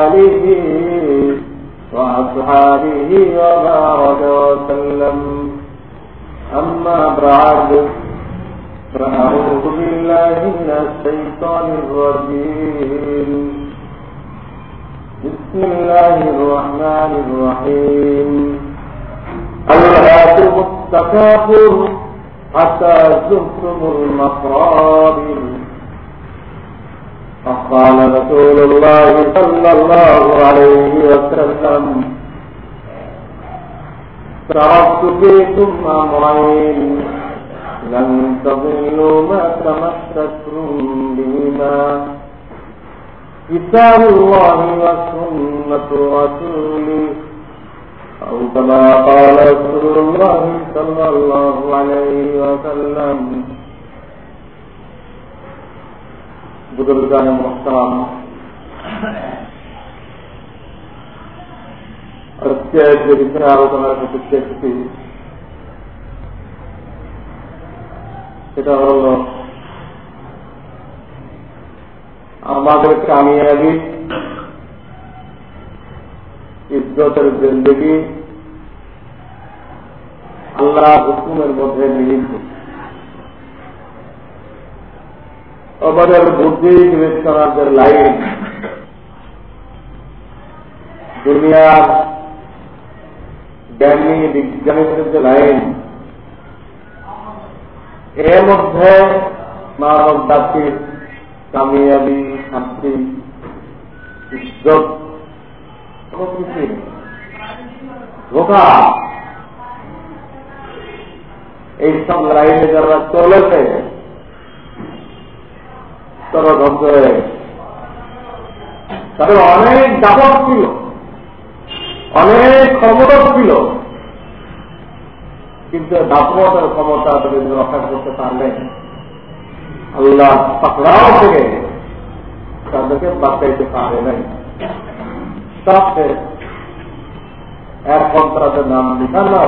آله وأصحابه وبارك وسلم. أما بعد فأعوذ بالله من الشيطان الرجيم. بسم الله الرحمن الرحيم. ألهاكم التكاثر حتى زرتم المقابر. فقال رسول الله صلى الله عليه وسلم تركت فيكم أمرين لن تضلوا ما تمسكتم بهما. كتاب الله وسنة رسوله، أو كما قال رسول الله صلى الله عليه وسلم बुजुर्गान সেটা হল আমাদের কামিয়াবি ইজ্জতের জিন্দগি আল্লাহ হুকুমের মধ্যে মিলিত। আমাদের বুদ্ধি বিবেচনার লাইন। দুনিয়ার জ্ঞানী বিজ্ঞানীদের যে লাইন। এর মধ্যে মানব জাতির কামিয়াবি শান্তি ইজ্জত এইসব লাইনে যারা চলেছে তাদের অনেক দাপট ছিল, অনেক ক্ষমতা ছিল, কিন্তু দাপটের ক্ষমতা তাদের রক্ষা করতে পারলেন আল্লাহ পাকড়াও থেকে তাদেরকে বাঁচাইতে পারে নাই শেষ এখন তাদের নাম লিখানো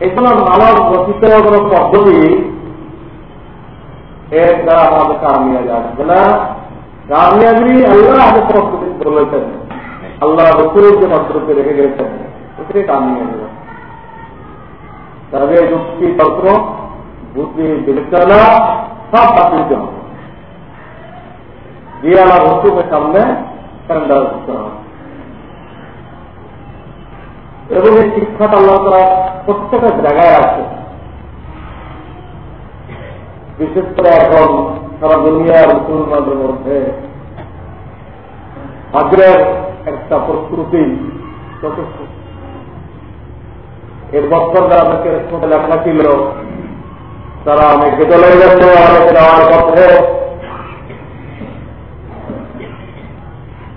এগুলো মানব গঠিত পদ্ধতি এর দ্বারা আমাদের কামিয়াবি আসবে সামনে এবং এই শিক্ষাটা আল্লাহ তারা জায়গায় আছে। বিশেষ করে এখন সারা দুনিয়ার মুসলমানদের মধ্যে আগ্রের একটা প্রস্তুতি এর বছর যারা আমাকে লেখা ছিল, তারা অনেকে চলে গেছে অনেকে যাওয়ার পথে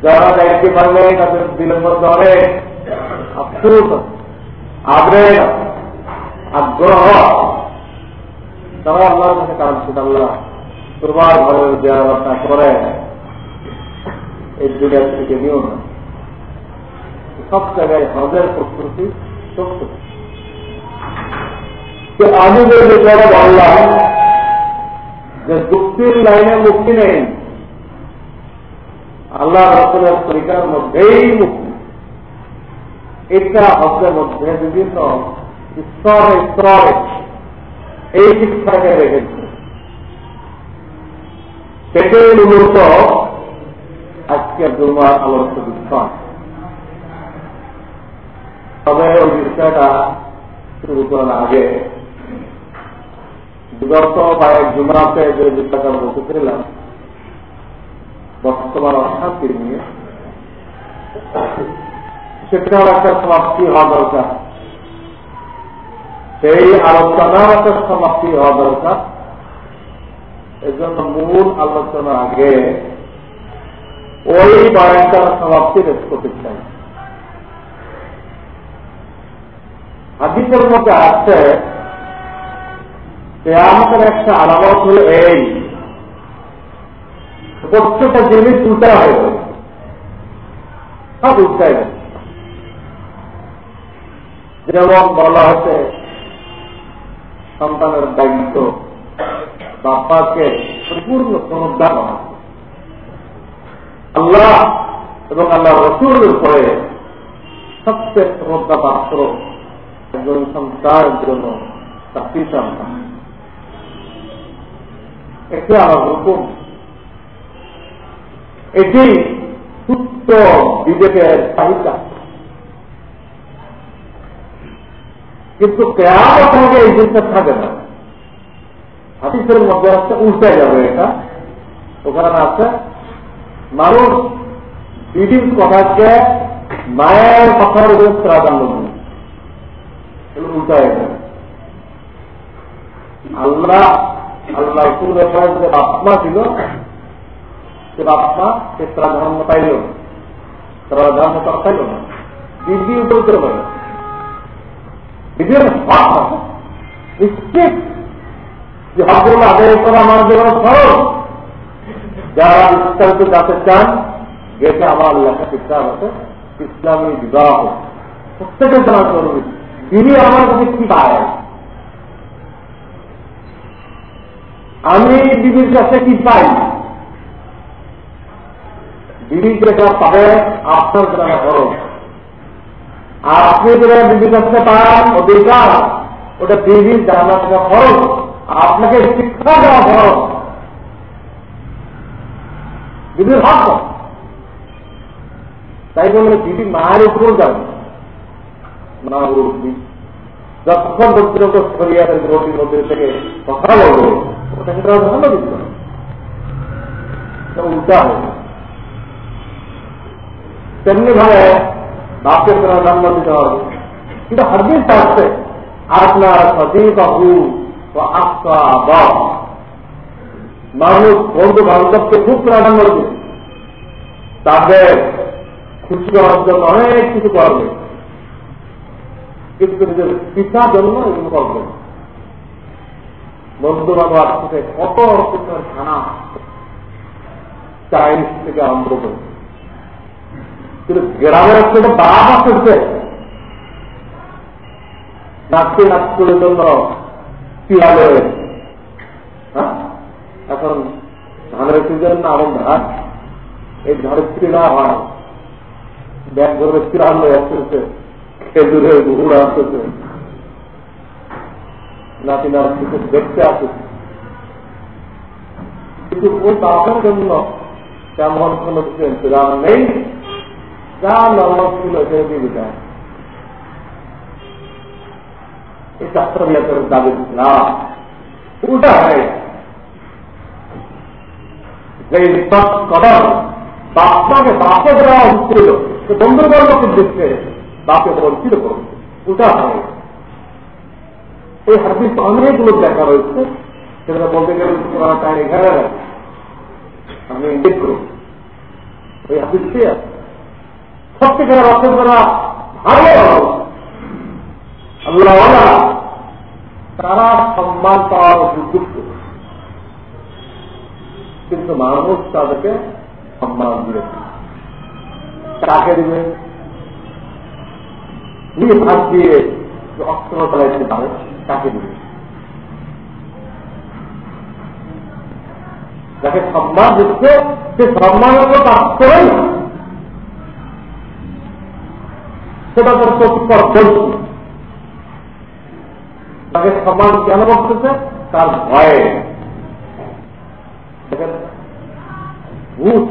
যারা দায়িত্ব পারলে তাদের বিলম্ব আগ্রহ আগ্রহ তারা আল্লাহর কাছে কারণ সেটা আল্লাহ। তোমার ঘরের দেওয়া করে এই দুনিয়া থেকে নিও না। সব জায়গায় হজের প্রস্তুতি চলতে আমি যে বিষয়ে বললাম যে যুক্তির লাইনে মুক্তি নেই আল্লাহ রসুলের তরিকার মধ্যেই মুক্তি। এটা হজের মধ্যে বিভিন্ন স্তরে স্তরে এই শিক্ষাকে রেখেছে সেটাই মূলত আজকের জুমার আলোচ্য বিষয় তবে ওই বিষয়টা শুরু করার আগে বিগত কয়েক জুমাতে যে বিষয়টা বলতেছিলাম বর্তমান অশান্তি নিয়ে সেটার একটা সমাপ্তি হওয়া দরকার। সেই আলোচনার একটা সমাপ্তি হওয়া দরকার। এজন্য মূল আলোচনার আগে ওই বয়ানটার সমাপ্তি রেস করতে চাই। হাদিসের মধ্যে আছে আমাদের একটা আলামত হল এই, প্রত্যেকটা জিনিস উল্টা হয়ে গেল সব উল্টাই যেমন বলা হচ্ছে সন্তানের দায়িত্ব বাপাকে পরিপূর্ণ পুনরুদ্ধার করা আল্লাহ এবং আল্লাহ রসুলের উপরে সবচেয়ে শ্রদ্ধা পাত্র একজন সন্তানের জন্য তার সন্তান এটি আমার হুকুম। এটি সুস্থ বিবেকের চাহিদা। কিন্তু কেয়ার সঙ্গে এই জিনিসটা থাকে না। হাতিসের মধ্যে হচ্ছে উল্টে যাবে এটা। ওখানে আছে, মানুষ বিধির কথাকে মায়ের কথার উপরে প্রাধান্য দেয়। উল্টায় যাবে। আল্লাহ আল্লাহ রসুলের যে বাপমা ছিল, সে বাপমা সে প্রাধান্য পাইল প্রাধান্য পাইল না। দিদি উপরে দিদির হক নিশ্চিত যে হকগুলো আদায় করা আমার জন্য সরল। যারা বিস্তারিত জানতে চান গেছে আমার লেখা কিতাব আছে, ইসলামী বিবাহ। প্রত্যেকের জানা জরুরি তিনি আমার কাছে কি পায়? আমি বিবির কাছে কি পাই? বিবি যেটা পাবে, আপনার জানা আপনি যেটা বিবির কাছে পান অধিকার, ওটা বিবির জানা খরচ। আপনাকে শিক্ষা দেওয়া খরচ। বিবির হক তাই বলে বিবি মায়ের উপর যাবে। মা উঠবি যতক্ষণ পর্যন্ত শরিয়াতের বিরোধীর মধ্যে থেকে কথা বলব ওটাকে তারা ভালো দিত উল্টা হবে। তেমনি ভাবে বাপের তারা জন্ম দিতে হবে। কিন্তু হারদিন আসছে আপনার সদীপ বাবু ও মানুষ বন্ধু বান্ধবকে খুব প্রাধান্য দেবে। তাদের খুশি হওয়ার জন্য অনেক কিছু করবে। কিন্তু নিজের পিতার জন্য এগুলো করবে থেকে কত রকমের খানা, চাইনিজ থেকে আরম্ভ করে। কিন্তু গ্রামের থেকে বাবা করছে নাচতে নাচকুলের জন্য পিয়ালে হ্যাঁ? এখন ধানের সিজন না এমন ধান এই ধানের স্ত্রীরা হয়। ব্যাগ ধরে আনলে আসতেছে খেজুরে গুড় আসতেছে। নাতি নাতি দেখতে আসতেছে কিন্তু ওই বাবার জন্য তেমন কোন কিছু ইন্তজাম নেই। এই শাস্ত্রের দাবি না। উল্টা যে কদম বাপমাকে বাপে দেওয়া হচ্ছিল বন্ধু বর্গকে দেখতে বাপে বলছিল উল্টা হয়। এই হাদিস অনেকগুলো দেখা রয়েছে। সেটা বলতে গেলে আমি ইঙ্গিত করব। ওই হাদিসটি সত্যিকার অর্থ করা ভালো আল্লাহ তারা সম্মান পাওয়ার উপযুক্ত কিন্তু মানুষ তাদেরকে সম্মান দিয়েছে কাকে দিবে। নিজ হাত দিয়ে অস্ত্র চালাইতে পারে তাকে দিবে। যাকে সম্মান দিচ্ছে, সে সম্মানের তো কাজ করে না সেটা তার প্রতিকর বলছে তাকে সম্মান কেন বলতেছে? তার ভয়ে। ভূত,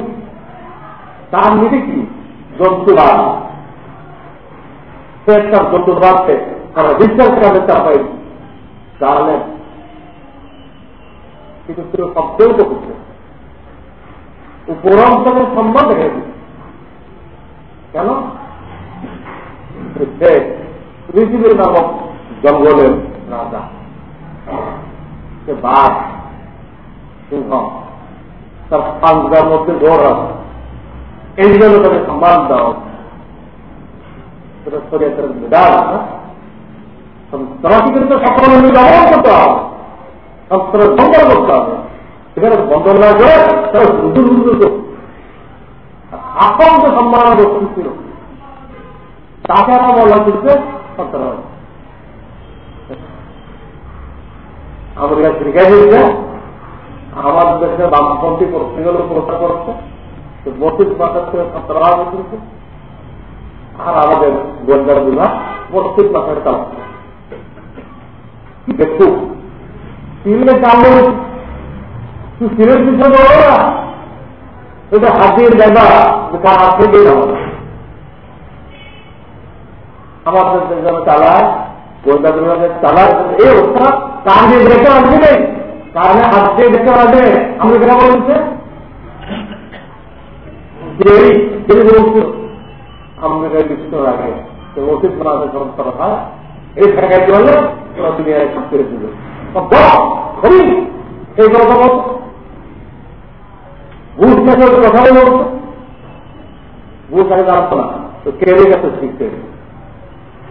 তার নিজে কি? জন্তুবাদ সে একটা জন্তুবাদকে তারা বিশ্বাস করে চাপাই তাহলে কিন্তু তো করছে উপরঞ্চলের সম্মান দেখে কেন? পৃথিবীর নামক জঙ্গলের রাজা। সে বাঘ, সিংহ, তার পাঁচটার মধ্যে দৌড় আছে। এই জন্য তাকে সম্মান দাও সেটা শরীয়তের বিধান তারা কিন্তু করতে হবে। সন্ত্রাস আপন যে সম্মান ছিল তাকে আমরা বলা করছে সন্ত্রাস আমাদের শিখাই দিয়েছে, আমাদের দেশে বামপন্থী পত্রিকাগুলো প্রচার করছে বত্রিশ মাসের থেকে সন্ত্রাস করছে আর আমাদের গোয়েন্দার বিভাগ বত্রিশ মাসের কাজ দেখুন তিনলে চালু তুই সিলেট পিছনে বলো না, এটা হাতির কার হাত থেকে আমাদের যেন চালায়, গোয়েন্দা বিভাগের চালায়। এই অবস্থা দিয়ে দেখে আসবে নেই হাত দিয়ে দেখে আসবে আমি কেন বলছে আমাদের ঠেকাইতে হলে কথা বলতো কথা না। তো কেড়ে গেছে শিখতে?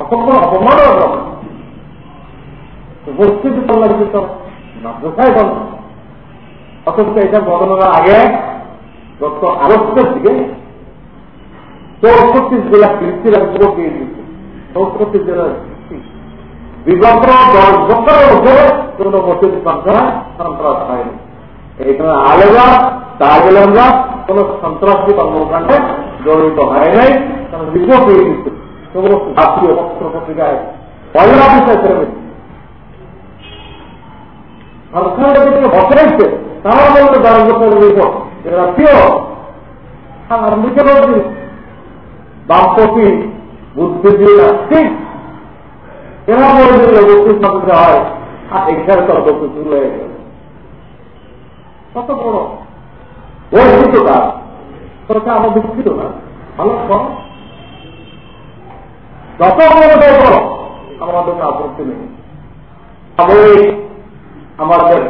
হবে অসম্মান অপমান হবে মসজিদ পাল্লা দিত মাদ্রাসায় বন্ধ অথচ এটা ঘটনার আগে গত আগস্টের দিকে চৌষট্টি জেলা কৃষির যুবক দিয়ে দিয়েছে। চৌষট্টি জেলার বিগত দশ বছরের উপরে কোন মসজিদ সংখ্যা সন্ত্রাস হয়নি। এইখানে আলেরা তাহলেরা কোন সন্ত্রাসী কর্মকাণ্ডে জড়িত হয় নাই কারণ গেছে। সমস্ত জাতীয় পত্র পত্রিকায় পয়লা বিষয় করে বসাইছে তারা বলতে দশ বছরের রিপোর্ট এটা প্রিয়। আর লিখে বলছি বামপতি বুদ্ধিজীবী ঠিক। এরা বলে দিলে বস্তুর সাথে হয়, আর এখানে তর্ক শুরু হয়ে গেল। কত বড় বর্ধিত কাজ সরকার আমার দুঃখিত না। ভালো যত বড়টাই করো আমাদের আপত্তি নেই। সাময়িক আমাদের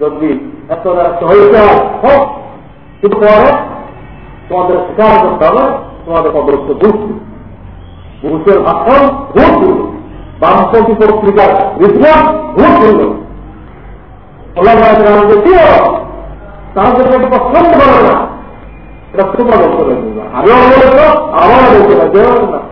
যদি এত হয়েছে কিন্তু পরে তোমাদের স্বীকার করতে হবে, তোমাদের পদস্থ ঘুষ ঘুষের ভাষণ ঘুষ দিল বামপন্থী পত্রিকার রিপোর্ট ঘুষ দিল তাদের একটা পছন্দ করে না। এটা তোমার বলতে আমিও বলেছ আমার বলতে না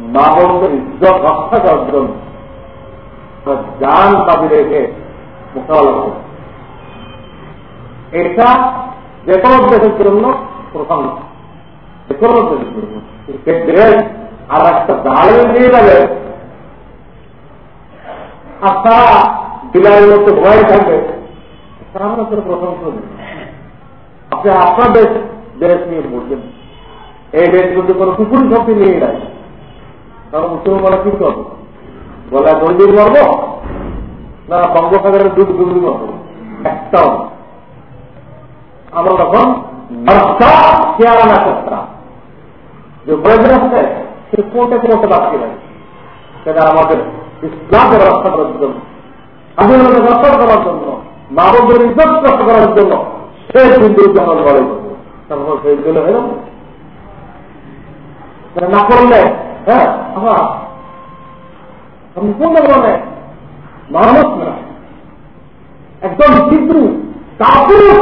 মা বন্ধুর ইজ্জত রক্ষা করার জন্য যান দাবি রেখে মোকাবেলা করে এটা যে কোনো দেশের জন্য প্রসঙ্গ আর একটা জালে নিয়ে যাবে। আর তারা বিলাইয়ের মধ্যে ভয় থাকবে আপনি আপনার দেশ দেশ নিয়ে বলছেন এই দেশগুলোতে কোনো কুকুরি শক্তি নিয়ে নাই কারণ মুসলমানরা কি করব? বলা দৈদিক মরবো না বঙ্গোপসাগরের দুধ ডুবি মরবো একটাও আমরা তখন চেয়ারা না চেষ্টা যে প্রয়োজন আছে সে কোর্টে কোর্টে বাকি নাই। সেটা আমাদের ইসলামকে রক্ষা করার জন্য আন্দোলনকে রক্ষা করার জন্য মানবদের ইজ্জত রক্ষা করার জন্য, সে কিন্তু যখন বলে তখন সেই জন্য না করলে হ্যাঁ আমার। সম্পূর্ণ মানে মানুষ না। একদম শীঘ্র কাপুর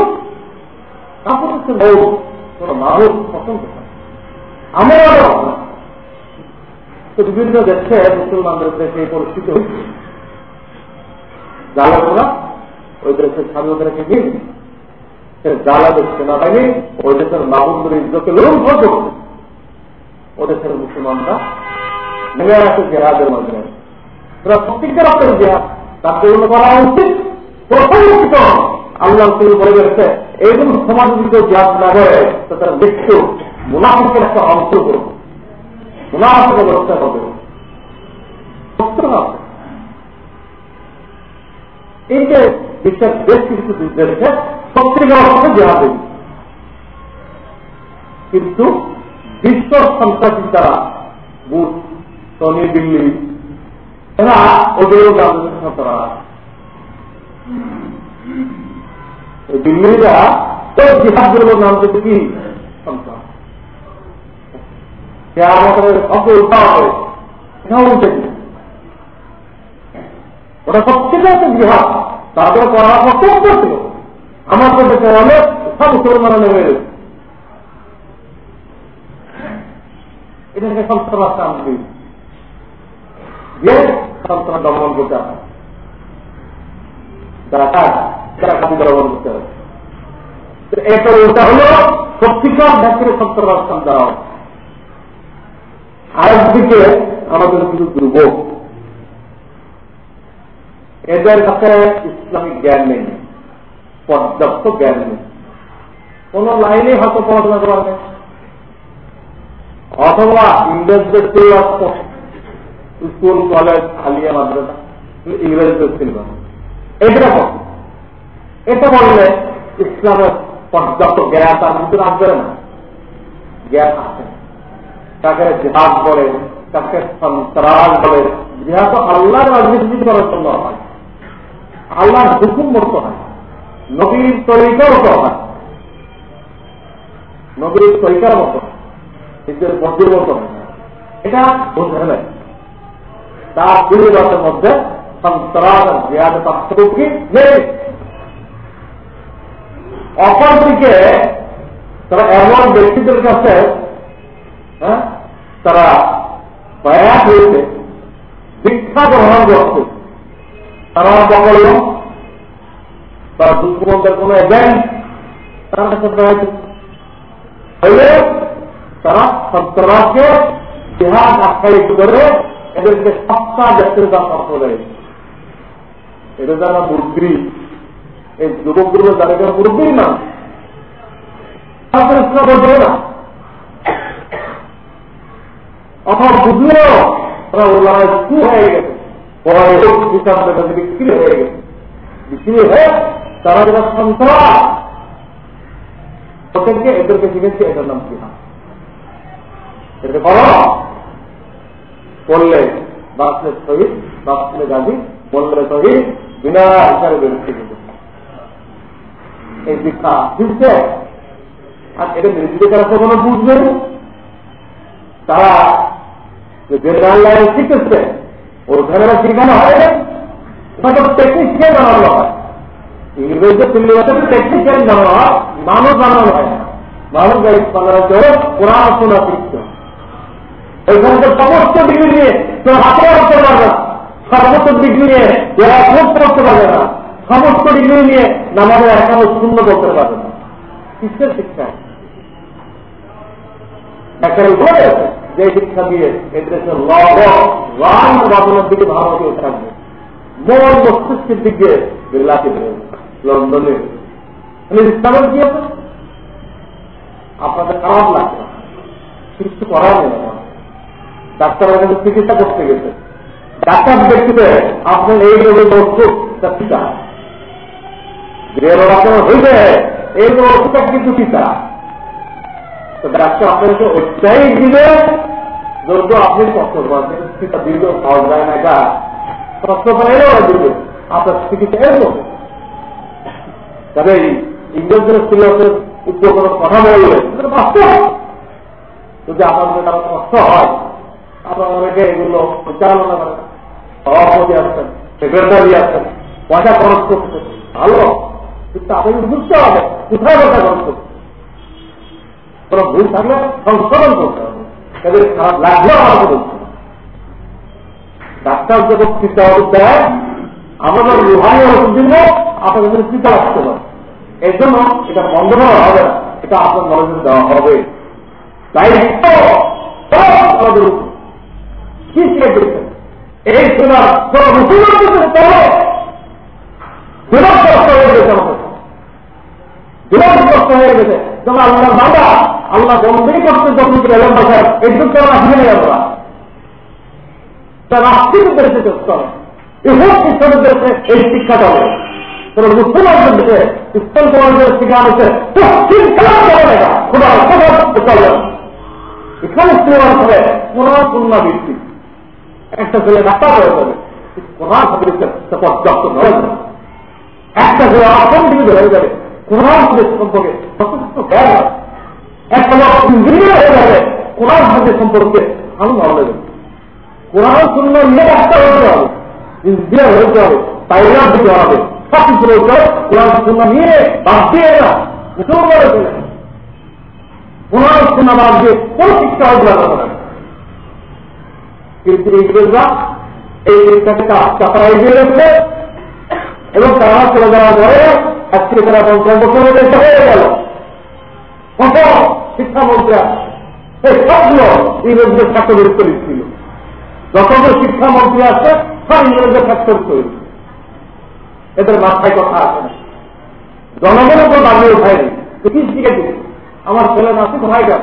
কাপুর হচ্ছে মানুষ পছন্দ আমরা তো বিভিন্ন দেশে মুসলমানদের দেশে পরিস্থিতি হচ্ছে জালাগুলা ওই দেশের স্বাধীনতা রেখে দিন জালাদের সেনাবাহিনী ওই দেশের মাহুদের ইজ্জতকে লুণ্ঠ করছে। ও দেশের মুসলমানরা নেমে আসে জেহাদের মাধ্যমে তারা প্রত্যেকটা রক্তের জেহাদ। তার জন্য করা উচিত, প্রথম আল্লাহ শুরু বলে গেছে এইরকম সমাজ যদি জেহাদ না করে, তো তারা মৃত্যু মুনাফিকের একটা অংশ করবে মুনাফিকের ব্যবস্থা হবে এই যে বিশ্বের বেশ কিছু দেশে সত্যিকার অর্থে জেহাদ কিন্তু বিশ্ব সন্ত্রাসী তারা বুথ টনি দিল্লি এরা ওদেরও তারা দিল্লিরা ওই জিহাদগুলোর নাম কি? আমাদের সবচেয়ে জিহাদ। তাদের কর্তব্য ছিল। আমার তো অনেক সব মুসলমানা নেমে গেছে। এটাকে সন্ত্রাস আনবি যে সন্ত্রাস দমন করতে হবে যারা কাজ তারা কাজ দমন করতে হবে। এটা ওটা হলো সত্যিকার ব্যাপারে সন্ত্রাস দেওয়া আরেকদিকে আমাদের কিছু দুর্ভোগ। এদের কাছে ইসলামিক জ্ঞান নেই, পর্যাপ্ত জ্ঞান নেই। কোন লাইনে হয়তো পড়াশোনা করা নেই অথবা ইংরেজদের স্কুল, কলেজ আলিয়া মাদ্রাসা। ইংরেজদের সিলেবাস এইরকম এটা বললে ইসলামের পর্যাপ্ত জ্ঞান তার ভিতরে আসবে না। জ্ঞান আছে তাকে জেহাদ বলে, তাকে সন্ত্রাস বলে, জেহাদ তো আল্লাহর রাজনীতি করার জন্য হয়। আল্লাহর হুকুম মতো হয়। নবীর তরিকার মতো হয়। নবীর তরিকার মতো নিজের হয় এটা বুঝতে নেই তার পরিবারের মধ্যে সন্ত্রাস জিয়াদ পার্থক্য নেই। অপরদিকে তারা এমন ব্যক্তিদের কাছে হ্যাঁ তারা প্রয়াস হয়েছে শিক্ষা গ্রহণ করছে। তারা বকল তারা দুঃখবন্ধের কোন এজেন্ট তার কাছে তারা সন্ত্রাসকে জেহাদ আখ্যায়িত করে এদেরকে সপ্তাহ ব্যক্তির দাম এটা যারা মুরব্বী এই যুবকগুলো যারা যারা না। তাদের না। তারা ওলামায় কি হয়ে গেছে। বিক্রি হয়ে গেছে। তারা যারা সন্ত্রাস। ওদেরকে, এদেরকে শিখেছে এটার নাম কি করলে বাঁচলে শহীদ বাঁচলে গাজী বললে শহীদ বিনা হিসাবে বেরোচ্ছে এই দীক্ষা বুঝছে আর এটা নিজেদের কাছে কোনো বুঝবে তারা জেনারেল লাইনে শিখেছে ওখানে শিখানো হয়? ওটা তো টেকনিশিয়ান জানানো হয়। ইংরেজি সিলেবাসে টেকনিশিয়ান জানানো হয়। মানুষ জানানো হয় না। মানুষ বানানোর জন্য কোরআন শোনা ওইখানে তো সমস্ত ডিগ্রি নিয়ে কেউ হাতে করতে পারবে সমস্ত ডিগ্রি নিয়ে যারা খোঁজ করতে পারবে না। সমস্ত ডিগ্রি নিয়ে নামাজের এখনও শূন্য করতে পারবে না। কিসের শিক্ষা? যে শিক্ষা দিয়ে এদেশের রাম বাবনের দিকে ভারতে থাকবে। মন মস্তিষ্কের দিকে লন্ডনে। আপনাদের খারাপ লাগবে কিছু করার নেই। ডাক্তারের কাছে চিকিৎসা করতে গেছে। ডাক্তার দেখতে আপনার এই রোগের ওষুধ আপনার ওষুধটা কিন্তু তো ডাক্তার আপনাকে আপনি কষ্ট পাওয়া যায় না, এটা কষ্ট আপনার চিকিৎসা তবে ইংরেজদের সিলেবাসের উপকরণ কথা বললে বাস্তব। যদি আপনাদের তারা কষ্ট হয় আপনার অনেকে এগুলো পরিচালনা করেন। সভাপতি আসছেন সেক্রেটারি আসছেন পয়সা খরচ ভালো। কিন্তু বুঝতে হবে, কোথায় খরচ করছে কোন ভুল থাকলে সংশোধন করতে হবে। খারাপ ডাক্তার যখন চিন্তা দেয় আমাদের রুহানি ওষুধ দিব, আপনাদের চিন্তা রাখতে পারে এই জন্য এটা বন্ধ করা হবে না, এটা আপনার মনোযোগ দেওয়া হবে। তাই আমাদের কি শিখে দিচ্ছেন এই সময় কোন মুসলমান বিরক্ত হয়ে গেছে আমাদের বিরক্ত হয়ে গেছে যেমন আল্লাহ বাবা আল্লাহ বন্ধই করতে যখন এলাম বাসায় এই দুঃখ আসবে না আমরা তার আস্তিক উদ্দেশ্যে চেষ্টা হবে ইহুদ খ্রিস্টানের দেশে এই শিক্ষাটা হবে তবে মুসলমানদের দেশে ইসলাম তোমাদের শিক্ষা হচ্ছে পশ্চিম কালাম চলে না এখানে সিনেমার হবে কোরআন ভিত্তিক। একটা ছেলে ডাক্তার হয়ে যাবে কোরআন হাদিসের পর্যাপ্ত যাবে একটা ছেলে দিকে হয়ে যাবে, কোরআন হাদিস সম্পর্কে একটা লোক ইঞ্জিনিয়ার হয়ে যাবে, কোরআন হাদিস সম্পর্কে আমি ভালো নলেজ কোরআন শূন্য নিয়ে ডাক্তার হতে হবে, ইঞ্জিনিয়ার হতে হবে পাইলট দিতে হবে, সব কিছু রয়েছে কোরআন শূন্য নিয়ে বাদ দিয়ে না মুসলমান শূন্য বাদ দিয়ে কোন শিক্ষা হতে পারবে না। কিন্তু ইংরেজরা এই শিক্ষাকে চাপাই দিয়ে রেখেছে এবং তারা চলে যাওয়ার পরে আজকে তারা পঞ্চাশ বছরের দেশে হয়ে গেল। কত শিক্ষামন্ত্রীরা এই সবগুলো ইংরেজদের যতগুলো শিক্ষামন্ত্রী আছে, সব ইংরেজদের স্বাক্ষরিত করেছিল এদের মাথায় কথা আছে না। জনগণের কোনো দাঁড়িয়ে উঠায়নি। আমার ছেলে নাতি ভাই গেল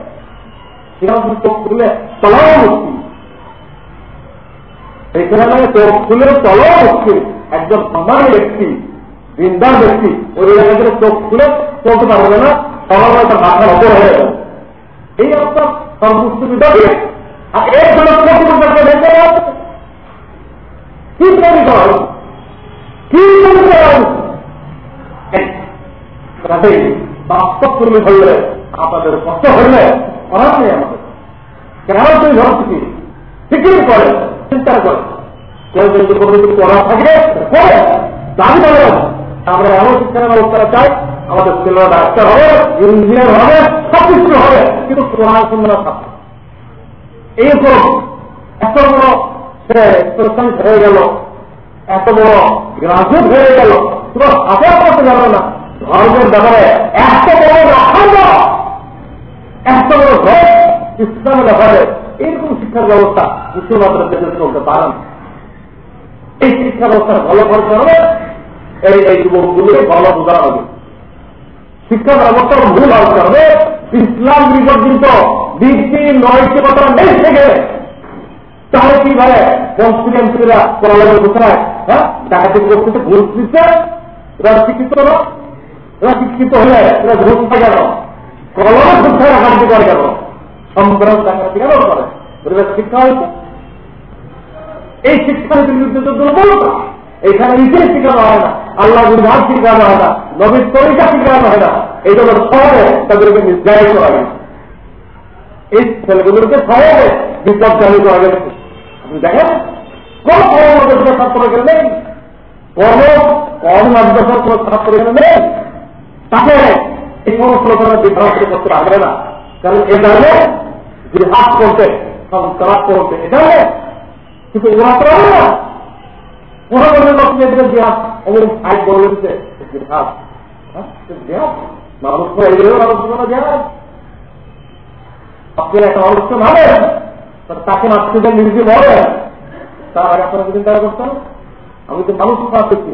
চোখ খুলে চলাও চোখ খুলে চলাও একজন ব্যক্তি ব্যক্তি, ওই এলাকায় চোখ খুলে পারবে না সবার তার মাথার অপর হয়ে যাবে। এই আর এর জন্য কি তৈরি করা কি তৈরি করা বাস্তব কর্মী হইলে আপনাদের কষ্ট হইলে করার নেই আমাদের। কেন তুমি ঘর থেকে ঠিকই করে। চিন্তা করে। কেউ যদি কোনো করা থাকে, করে। দাবি করে। আমরা এমন শিক্ষার ব্যবস্থা চাই, আমাদের ছেলেরা ডাক্তার হবে, ইঞ্জিনিয়ার হবে সব কিছু হবে, কিন্তু কোরআন সুন্দর থাকবে এইরকম এত বড় সে প্রশান্ত হয়ে গেল, এত বড় গ্রাজুয়েট হয়ে গেল তোমার হাতে করতে যাবে না। ধর্মের ব্যাপারে এত বড় রাখাল ইসলামের ব্যাপারে এইরকম শিক্ষার ব্যবস্থা মুসলমানদের দেশে চলতে পারেন এই শিক্ষা ব্যবস্থা ভালো করতে হবে এই এই যুবকগুলো ভালো বোঝা হবে। শিক্ষা ব্যবস্থা ভুল হতে হবে ইসলাম বিপর্যন্ত বৃদ্ধি নৈতিকতা নেই থেকে। তাহলে কি ভাবে কনফিডেন্সরা পড়ালেখা কোথায়? হ্যাঁ? ডাকাতি করতেছে ঘুষ দিচ্ছে, এরা শিক্ষিত হলো এরা শিক্ষিত হলে এরা পায় কেন? কলমে ঘুষ ছাড়া কার্য করে কেন সম্প্রদায় শিক্ষা হয়েছে। এই শিক্ষার বিরুদ্ধে তো এখানে নিজের হয় না। আল্লাহ হয় না, নবীর তরিকা হয় না, এই জন্য তাদেরকে এই ছেলেগুলোকে গেছে। আপনি দেখেন, কোন কম মাদ্রাসার ছাত্র গেলে নেই। কোন ছাত্র নেই। তাকে এই সমস্ত লোকেরা বিভ্রান্ত করতে পারবে না। কারণ এ যদি হাত করতে সংস্কার করতে এটা কিন্তু ওরা তো পারবে না। ওরা বলবে লোককে এদের জিহাদ অমুক সাইড বলে দিচ্ছে জিহাদ মানুষ তো মানুষ আপনি একটা তাকে যে নিজে মরেন তার আগে আপনারা চিন্তা করতেন, আমি তো মানুষ মারতেছি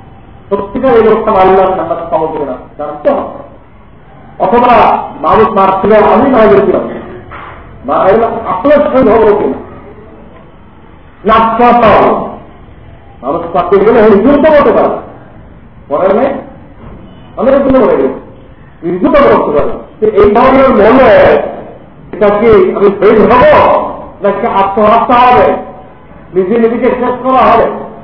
সত্যিকার এই লোকটা আল্লাহ আমরা খবর দেবে না। অথবা মানুষ মারছিল, আমি মারা গেছিলাম। মানুষ পারে করতে এই এটা কি আমি ফেল হব, নাকি আত্মহত্যা হবে? নিজে নিজেকে শেষ করা হবে?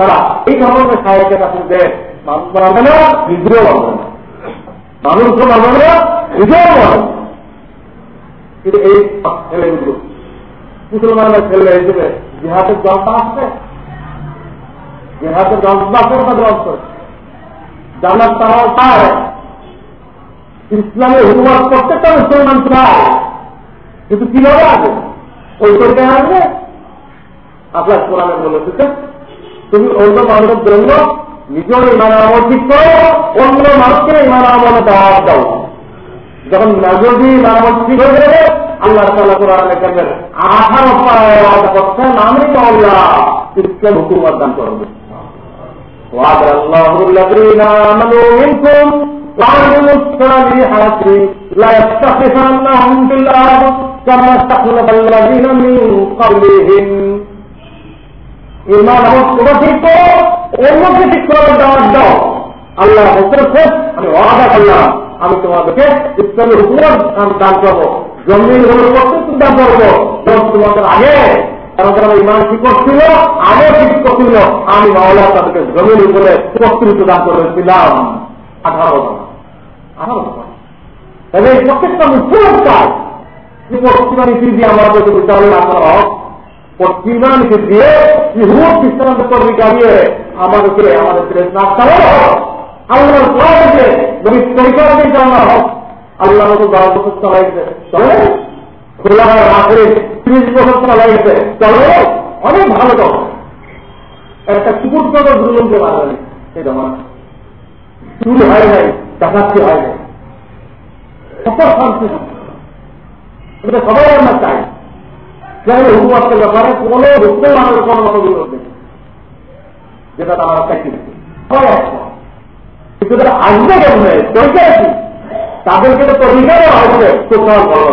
তারা এই ধরনের সাহায্যের কাছে দেয় মানুষ মানবে না, নিজেও মানবে না। মানুষও মানবে না, নিজেও মানবে কিন্তু এই ছেলেগুলো, মুসলমানরা ছেলে হিসেবে জিহাদের জলটা আসছে জিহাদের জলটা আসে না জল জানার তারাও চায়। ইসলামের হুকুমাত প্রত্যেকটা মুসলমান চায়। কিন্তু কীভাবে আসে? ওই করে আসবে আপনার কোরআনে বলে দিচ্ছেন তুমি অন্য মানুষের জন্য নিজের ইমান আমল ঠিক করো অন্য মানুষকে ইমান আমলে দাওয়াত দাও যখন নজরদি ইমান আমল ঠিক হয়ে যাবে আল্লাহ তালা কোরআন লেখেন আঠারো করছেন আমি আল্লাহ ইসলাম হুকুমাত দান করবে وعد الله الذين آمنوا منكم وعملوا الصالحات لا يستخلفنهم في الأرض كما استخلف الذين من قبلهم আমার আল্লাহ আমি আমি তোমাদেরকে দান করব। জমিন আমি তাদেরকে উপরে প্রস্তুত দান করেছিলাম। আঠারো আঠারো বছর। তবে প্রত্যেকটা মুসলিম কাজ দিয়ে বিদ্যালয়ে আপনারা নীতি দিয়ে ইহুদ খ্রিস্টানদের কর্মী গাড়িয়ে আমাদেরকে আমাদের কোরআনকে নবী পরিকরণে জানা হোক আল্লাহ মতো দশ বছর চালাইছে চলে খোলা ত্রিশ বছর চালাইছে চলে অনেক ভালো তো একটা কুকুর কত দুর্লভকে মারা এই জমা চুরি হয় নাই ডাকাতি হয় নাই শান্তি এটা সবাই আমরা চাই চাই হুকুমাতের ব্যাপারে কোন হুকুম আমাদের কোনো মতো বিরোধ নেই। যেটা আমরা কিন্তু তারা আসবে কেমনে দরকার কি? তাদেরকে তো তরিকারও আসবে কোথাও বলো।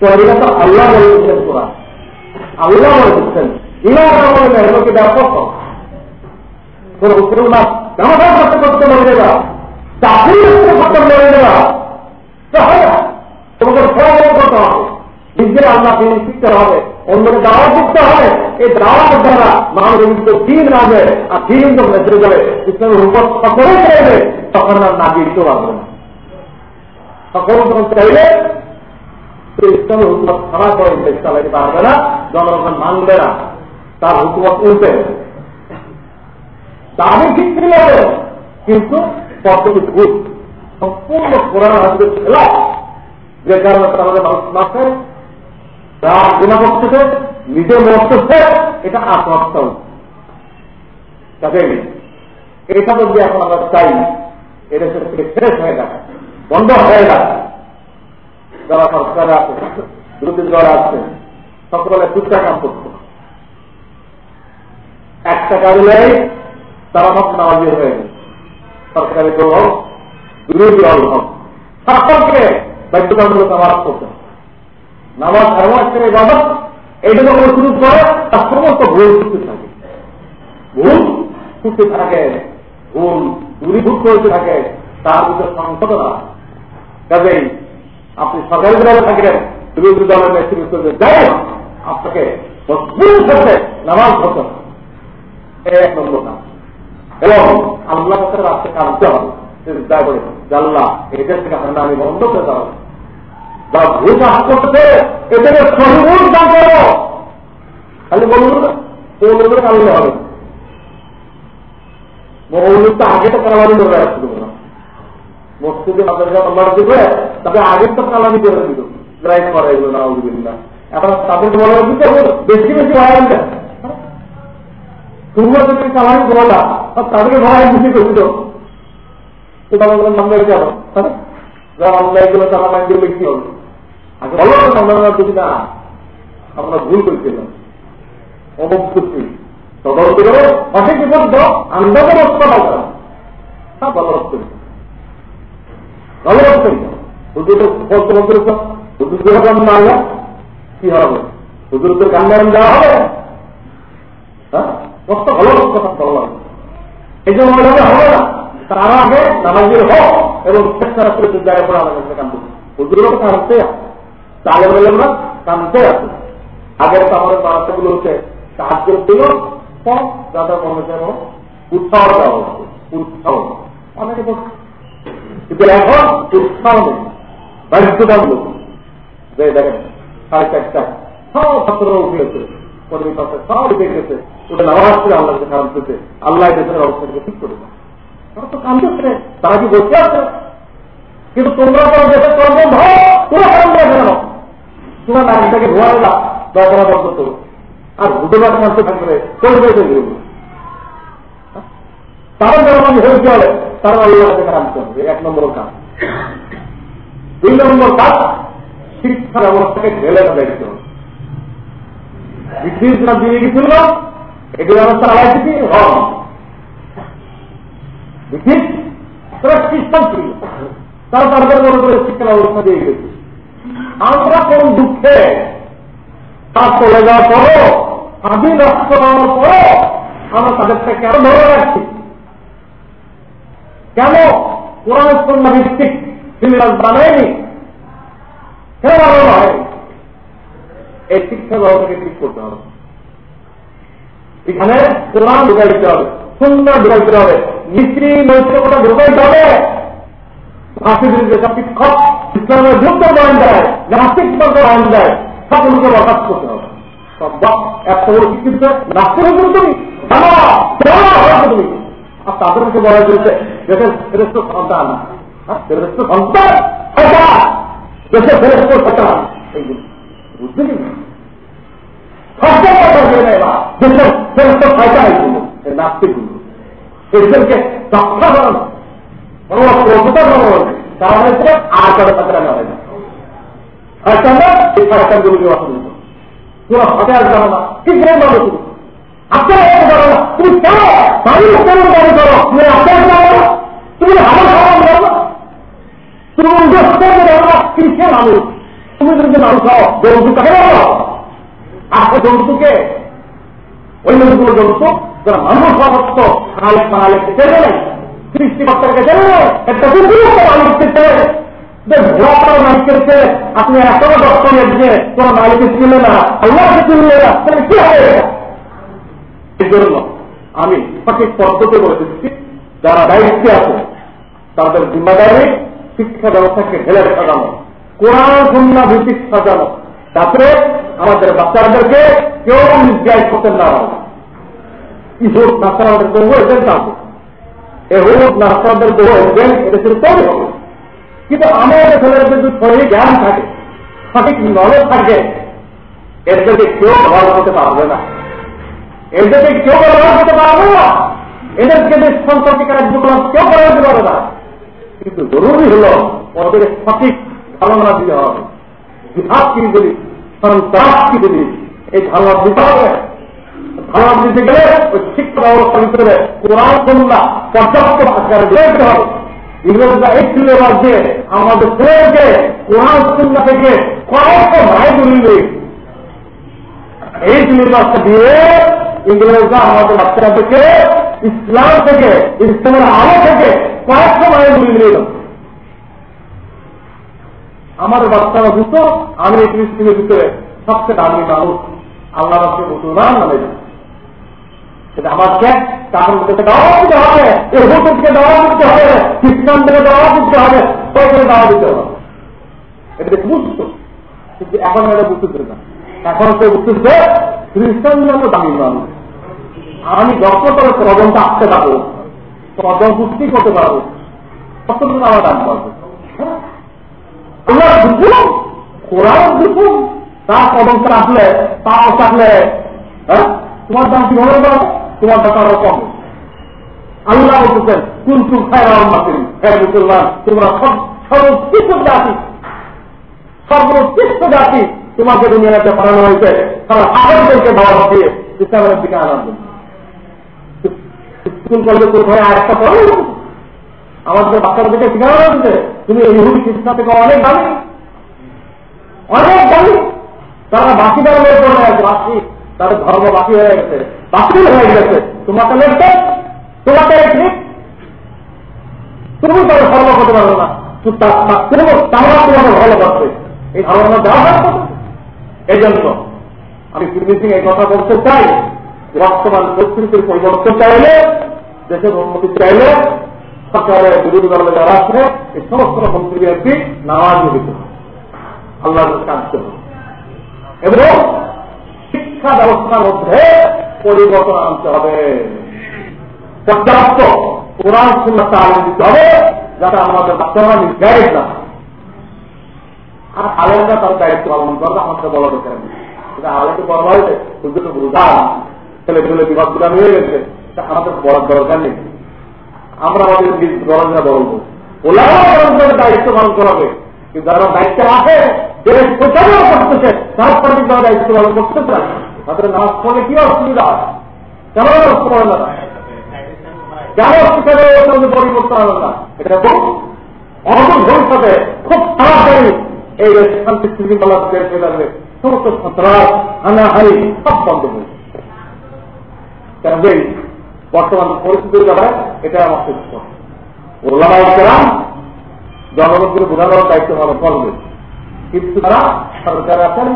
তরিকা তো আল্লাহ বলে দিচ্ছেন কোরআন। আল্লাহ বলে দিচ্ছেন। ইনা বলে ব্যাপক করতে বলে দেবা চাকরি করতে করতে না। তোমাকে ফল করতে হবে। নিজের আল্লাহ দিন শিখতে হবে, অন্যকে দাওয়া দিতে হবে। এই দাওয়ার দ্বারা মানুষ দিন রাখবে আর দিন যখন ভেতরে যাবে, ইসলামের উপর সকলে চাইবে, তখন আর না দিতে পারবে না। সকল যখন চাইলে ইসলামের হুকুমত খারাপ করে চালাইতে পারবে না, জনগণ মানবে না, তার হুকুমত উল্টে। দাবি ঠিক কিন্তু ভুল। সম্পূর্ণ কোরআন যে কারণে মানুষ রাত গুণা এটা আত্মহত্যা এটা এখন আমরা চাই থেকে শেষ হয়ে যায় বন্ধ হয়ে যায় যারা সরকার আছে, বিরোধী আছে, সকলে দুটা কাম করত একটা কারণে তারা সব নামাজি হয়ে গেছে সরকারি দল হোক বিরোধী দল হোক সকলকে করতে নামাজ ধর্ম থেকে ইবাদত এইটা যখন শুরু করে তার সমস্ত ভুল ছুটতে থাকে। ভুল ছুটতে থাকে, ভুল দূরীভূত করতে থাকে, তার ভিতরে সংশোধনা কাজেই আপনি সরকারি দলে থাকলেন বিরোধী দলের নেতৃত্ব যাই আপনাকে মজবুত হচ্ছে নামাজ হতো এক নম্বর কাজ। এবং আল্লাহ রাস্তায় কাঁদতে হবে। জাল্লা এদের থেকে আপনার আমি বন্ধ করে দেওয়া বা ভূ চাষ করতে এদের সহিমূল দান করো খালি বলুন মৌলুদের কারণে হবে? মৌলুদ তো আগে তো কালাবানি করে রাখছিল না মসজিদে মাদ্রাসা আল্লাহ দিবে তাকে আগে তো কালামি করে দিল। ড্রাইভ করে এগুলো না না এখন তাদের বলা উচিত বেশি বেশি বাড়ান দেয় তোমরা যদি কালামি বলা তাদেরকে ভাড়ায় বেশি করছিল তোমাদের নাম রেখে যাব যারা আমরা এগুলো তারা মাইন্ড দিলে হবে। বলো ভুল করেছিলাম অমুক তদন্ত সঠিক ভালো ভালো হুজুর না কি হবে? হুজুরদের কান্নার দেওয়া হবে? হ্যাঁ? রক্ত ভালো রক্ত ভালো হবে এই জন্য হবে না। তারা আগে নামাজের হোক এবং চেষ্টা করে জায়গা করে আমাদের কাম কানতে তাহলে বললাম না কানতে আছে। আগের তো আমাদের বাচ্চাগুলো হচ্ছে সাহায্য সব দাদা কর্মচারী হোক উৎসাহ দেওয়া হচ্ছে। উৎসাহ অনেকে কিন্তু এখন উৎসাহ নেই। যে দেখেন, সাড়ে চারটা সব ছাত্ররা উঠে গেছে কর্মী পাশে সব উঠে গেছে ওটা দিতে আল্লাহ দেশের ঠিক করে তারা তো কান্দছে তারা কি বসে আছে? কিন্তু তোমরা তো দেশের কর্ম ধর। তোমরা কেন তোমরা নারীটাকে ধোয়া না দরকার বন্ধ করো। আর হুদুবার মানতে থাকবে করবে তৈরি তারা আমি হয়ে হবে তারা আল্লাহ থেকে আনতে হবে এক নম্বর কাজ। দুই নম্বর কাজ শিক্ষা ব্যবস্থাকে ঢেলে দিয়ে এটি ব্যবস্থা আলাই থেকে হন ব্রিটিশ তারা খ্রিস্টান ছিল তারা তাদের মনে করে শিক্ষা ব্যবস্থা দিয়ে গেছে। আমরা কোন দুঃখে? তার চলে যাওয়ার পরও, স্বাধীন রাষ্ট্র পাওয়ার পরও আমরা তাদেরকে কেন ধরে রাখছি। কেন? কোরআন সন্ধ্যা ভিত্তিক সিলেবাস বানায়নি? কেন বানানো হয়? এই শিক্ষা ব্যবস্থাকে ঠিক করতে হবে। এখানে কোরআন ঢুকাই হবে সুন্দর ঢুকাই হবে মিস্ত্রি নৈতিকতা ঢুকাই দিতে হবে হাসিদের যেসব শিক্ষক ইসলামের যুদ্ধ বয়ান দেয় নাস্তিক বয়ান দেয় সকলকে বরখাস্ত করতে হবে। এত বড় শিক্ষিত নাস্তিক হচ্ছে তুমি? তুমি। আর তাদেরকে বলা হয়েছে দেশের শ্রেষ্ঠ সন্তান। শ্রেষ্ঠ সন্তান দেশের শ্রেষ্ঠ সন্তান বুঝলি দেশের শ্রেষ্ঠ নাস্তিকগুলো রক্ষা করানো তারা হচ্ছে আর কারও সাথে নেওয়া হয় না। শয়তানরা এই শয়তানগুলোকে অসুবিধ তোরা হাতে আসবে। না। কি করে মানুষ আপনারা করো না। তুমি কেন মানুষ কেন মনে করো তুমি আপনার করো না। তুমি আমার খাওয়া করো না। তুমি উদ্দেশ্য করো না। তুমি কে মানুষ? তুমি যদি মানুষ হও, জন্তু কাকে বলো? আপনি এত দক্ষ যে তোমার মালিককে চিনলে না আল্লাহকে চিনলে না, তাহলে কি হবে আমি সঠিক পদ্ধতি বলে দিচ্ছি, যারা দায়িত্বে আছে, তাদের জিম্মাদারি, শিক্ষা ব্যবস্থাকে ঢেলে সাজানো কোরআন সন্না ভিত্তিক সাজানো তাতে আমাদের বাচ্চাদেরকে কেউ মিসগাইড করতে না হবে ইহুদ আমাদের দেবো এদের চাবো এহুদ নাস্তাদের দেবো এদের এটা শুরু তৈরি কিন্তু আমাদের ছেলের যদি শরীরে জ্ঞান থাকে, সঠিক নলেজ থাকে এদেরকে কেউ ব্যবহার করতে পারবে না এদেরকে কেউ ব্যবহার করতে পারবে না, এদেরকে সম্পর্কে কার্যক্রম কেউ করে দিতে পারবে না, কিন্তু জরুরি হল ওদের সঠিক ধারণা দিতে হবে। বিভাগ কি বলি সন্ত্রাস কি বলি এই ধারণা দিতে হবে। ধারণা দিতে গেলে ওই শিক্ষা ব্যবস্থার ভিতরে কোরআন সন্ধ্যা পর্যাপ্ত আকারে দিতে হবে ইংরেজরা এই সিলেবাস দিয়ে আমাদের ছেলেকে কোরআন সন্ধ্যা থেকে ভাই এই সিলেবাসটা দিয়ে ইংরেজরা আমাদের ইসলাম থেকে ইসলামের আলো থেকে কয়েকশো নিয়ে গেল আমার বাচ্চারা বুঝতো আমি এই পৃথিবীর ভিতরে সবচেয়ে দামি মানুষ আল্লাহ মুসলমান নামে সেটা আমার চ্যাট তখন দাওয়া দিতে হবে, এই হোটেলকে দাওয়া দিতে হবে খ্রিস্টান থেকে দাওয়া দিতে হবে সবাইকে দাওয়া দিতে হবে। এটা বুঝতো কিন্তু এখন এটা বুঝতেছে না এখন সে বুঝতেছে খ্রিস্টান জন্য দামি মানুষ আমি যত করে প্রবন্ধ আসতে পারব, প্রবন্ধ পুষ্টি করতে পারব ততদিন আমার দাম পারব। আল্লাহ বুঝলাম কোরআন বুঝুন তার প্রবন্ধ আসলে তাও থাকলে হ্যাঁ? তোমার দাম কীভাবে পাবো তোমার দাম আরও কম। আল্লাহ বলতেছেন কোন কোন খায়রা মাতিল হ্যাঁ মুসলমান, তোমরা সব সর্বোৎকৃষ্ট জাতি সর্বোৎকৃষ্ট জাতি তোমাকে দুনিয়াতে পাঠানো হয়েছে। তারা আগরদেরকে দাওয়া দিয়ে ইসলামের দিকে আনার জন্য স্কুল, কলেজে কোথায় আরেকটা পড়ো আমাদের বাচ্চাদেরকে শিখানো হয়েছে তুমি এই ইহুদি খ্রিস্টান থেকে অনেক দামি। অনেক দামি। তারা বাকি ধর্মের পড়ে আছে বাকি, তাদের ধর্ম বাকি হয়ে গেছে। বাকি হয়ে গেছে। তোমাকে লেখতে তোমাকে ঠিক তুমি তাদের ধর্ম করতে পারবে না। তাহলে তোমাকে ভালো করবে। এই ধারণা দেওয়া হয় এই জন্য আমি সিং এই কথা বলতে চাই বর্তমান পরিস্থিতির পরিবর্তন চাইলে, দেশের উন্নতি চাইলে, সরকারের বিরোধী দলে যারা আছে, এই সমস্ত মন্ত্রী নামাজ আল্লাহ কাঁদতে হবে। এবং শিক্ষা ব্যবস্থার মধ্যে পরিবর্তন আনতে হবে। পর্যাপ্ত কোরআন সুন্নাতে আলোচনা দিতে হবে, যাতে আমাদের বাচ্চারা নির্ধারিত না আর আলেমরা তার দায়িত্ব পালন করবে আমাকে বলা দরকার নেই আলেকে বলা হয়েছে শুধু তো বুঝান ছেলে ছেলে বিভাগগুলা হয়ে গেছে আমাদের বলার দরকার নেই। আমরা আমাদের গরজা বলব। ওলার দায়িত্ব পালন করাবে, কিন্তু যারা দায়িত্ব আছে দেশ প্রচারও করতেছে তার সঠিক দায়িত্ব পালন করতেছে তাদের নামাজ পড়লে কি অসুবিধা কেন শিক্ষার পরিবর্তন হবে এটা খুব বর্তমান এটা আমার জনগণকে বোঝানোর দায়িত্ব পালন করবে। কিন্তু তারা সরকার আছেন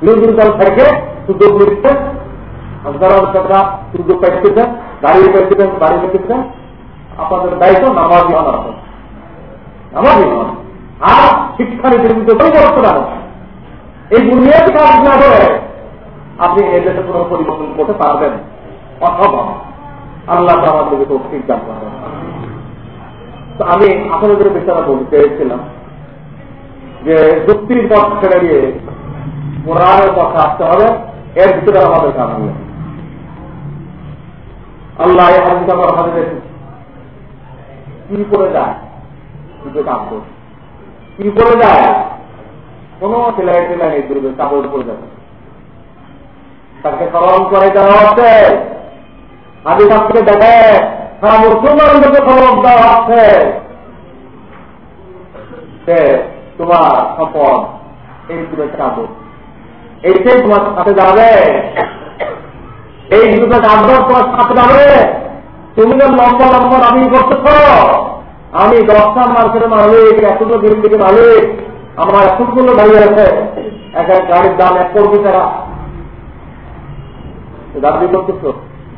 বিরোধী দল থেকে সুযোগ নিচ্ছেন যারা সুযোগ পাইতেছেন দাঁড়িয়ে পাইতেছেন দাঁড়িয়ে পাইতেছেন আপনাদের দায়িত্ব নামাজি হওয়ার নামাজি হন আর শিক্ষানীতির মধ্যে পরিবর্তন আনেন এই বুনিয়াদি কাজ না করে আপনি এই দেশে কোন পরিবর্তন করতে পারবেন অথবা আল্লাহ করবেন। তো আমি আপনাদের বিচারা বলতে চেয়েছিলাম। যে যুক্তির পথ ছেড়ে দিয়ে কোরআনের পথে আসতে হবে, এর ভিতরে আমাদের কাজ হবে আল্লাহ আমার হাতে কি করে যায়? দুটো কাজ করছে কি করে যায়? কোন সেলাই টেলাই নেই দুর্গে কাপড় করে যাবে। তাকে স্মরণ করে দেওয়া হচ্ছে আদি থেকে দেখে সারা মুসলমানদেরকে খবর দেওয়া হচ্ছে তোমার সম্পদ এই দুটো কাপড় এইটাই তোমার সাথে যাবে। এই দুটো কাপড় তোমার সাথে যাবে। তুমি যে লম্বা লম্বা দাবি করতেছ, আমি দশটা মার্কেটের মালিক, এতগুলো বিল্ডিংয়ের মালিক, আমার এতগুলো গাড়ি আছে, এক এক গাড়ির দাম এক কোটি টাকা দাবি করতেছ?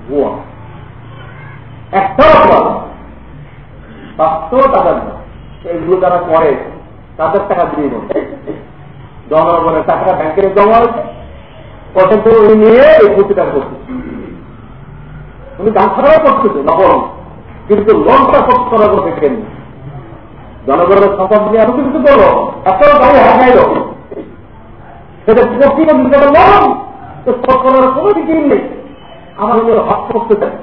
ভুয়া। একটাও টাকার না। এগুলো যারা করে। তাদের টাকা দিয়ে দেবে জনগণের টাকাটা ব্যাংকের জমা হয়েছে। কত নিয়ে এই টাকা করতেছে উনি গান ছাড়াও করতেছে নকল। কিন্তু লোনটা শোধ করার মধ্যে কেন জনগণের সম্পদ নিয়ে এত কিছু করল এত গাড়ি হাঁকাইল সেটা প্রতি দিতে লম সরকারের কোনো দিকেই নেই। আমার নিজের হক করতে চাই।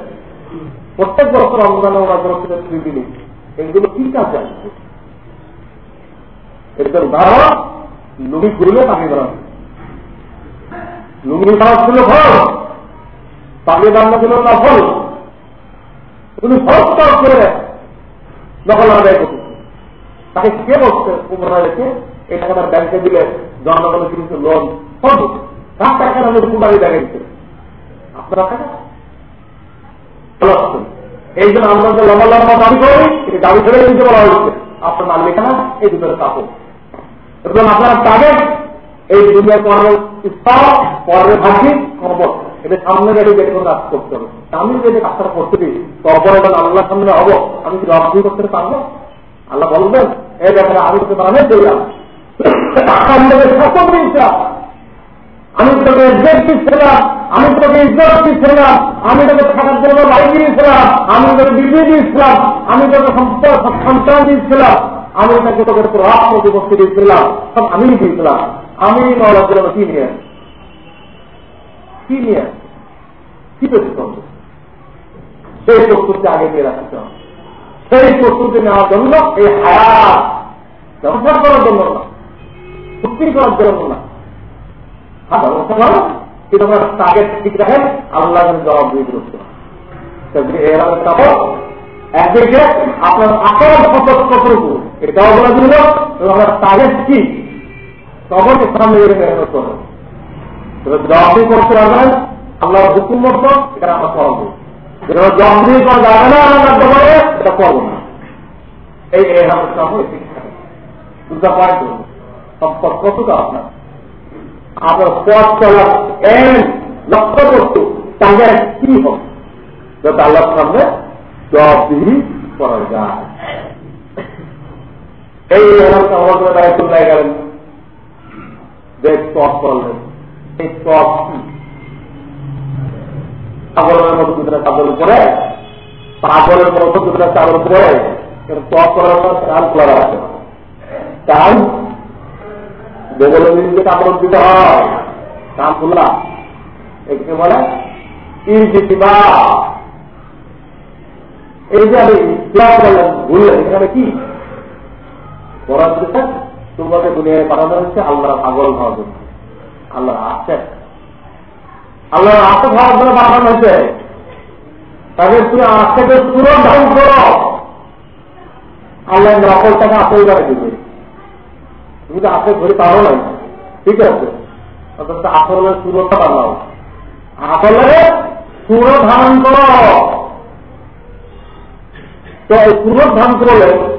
প্রত্যেক বছর অনুদান ওরা বছর দিলি এইগুলো কি কাজ আসছে এটার উদাহরণ লুঙ্গি ঘুরলে তাকে বেড়ানো লুঙ্গি খাওয়া ছিল ফল তাকে দাম ছিল না ফল তুমি ফল করে দখল আদায় করতে তাকে কে বলছে? রেখে এই টাকাটা ব্যাংকে দিলে জনগণের কিন্তু লোন ফল কার টাকা আমাদের কুমারি দেখা দিচ্ছে আপনারা টাকা? এই জন্য আমরা যে লম্বা লম্বা দাবি করি দাবি ছেড়ে দিতে বলা হয়েছে, আপনার মালিকানা এই দুটোর কাপড়। এবং আপনারা পাবেন এই দুনিয়ার কর্মের ইচ্ছা পরের ভাগ্যে কর্ম এটা সামনে গাড়ি বের করে কাজ করতে হবে। আমি যদি কাজটা করতে দিই তারপরে আল্লাহ সামনে হব। আমি কি রক্ষী করতে পারব? আল্লাহ বলবেন এই ব্যাপারে আমি তোকে মানে দিলাম। সকল দিয়েছিলাম। আমি তোকে ইজ্জত দিচ্ছিলাম আমি তোকে ইজ্জত দিচ্ছিলাম আমি তোকে থাকার জন্য বাড়ি দিয়েছিলাম। আমি তোকে বিজয় দিয়েছিলাম। আমি তোকে সন্তান দিয়েছিলাম। আমি তাকে তোদের প্রভাব প্রতিপত্তি দিয়েছিলাম, সব আমি দিয়েছিলাম। আমি জন্য কি নিয়ে? কি নিয়ে? কি পেতে সেই প্রস্তুতি আগে দিয়ে রাখতে সেই প্রস্তুতি নেওয়ার জন্য এই হায়াত ব্যবহার করার জন্য না চুক্তি করার জন্য না। হ্যাঁ ব্যবস্থা করো কিন্তু টার্গেট ঠিক রাখেন আল্লাহ জবাব দিয়ে করতে একদিকে আপনার আকার কতটুকু এটাও বলে দিল এবং আমার টার্গেট কি? তখন সামনে মেহনত করব। জবাবদি করতে পারবেন, আল্লাহর হুকুম মতো এটা আমরা করব। যেটা জবাবদি করা যাবে না, আমরা ব্যাপারে এটা করব না। এই দুটা পয়েন্ট সম্পদ কতটা আপনার। আপনার পথ চলা লক্ষ্য করতো তাহলে কি হবে? যাতে আল্লাহর সামনে জবাবদিহি করা যায়। এই এলাকা আমাদের দায়িত্ব গেলেন যে টপ করলেন এই টপ কি? পাগলের মতো দুটা চাদর উপরে পাগলের মতো দুটা চাদর উপরে টপ করার পর চাল খোলা আছে চাল বেগলের দিকে কাপড় দিতে হয়। কাম খোলা। একে বলে ইনজিবা এই যে আমি ভুললেন এখানে কি? পড়ার তোমাকে দুনিয়ায় পাঠানো হচ্ছে আল্লাহ পাগল হওয়ার জন্য। আল্লাহ আছে আল্লাহ আত্ম হওয়ার জন্য পাঠানো হয়েছে। তাকে তুমি আজকে পুরো ধারণ করো। আল্লাহ নকলটাকে আসল করে দিবে। তুমি তো আসল ধরে পারো না ঠিক আছে। অথচ আসলের সুরটা বানাও। আসলে সুর ধারণ করো। তো এই সুর ধারণ করলে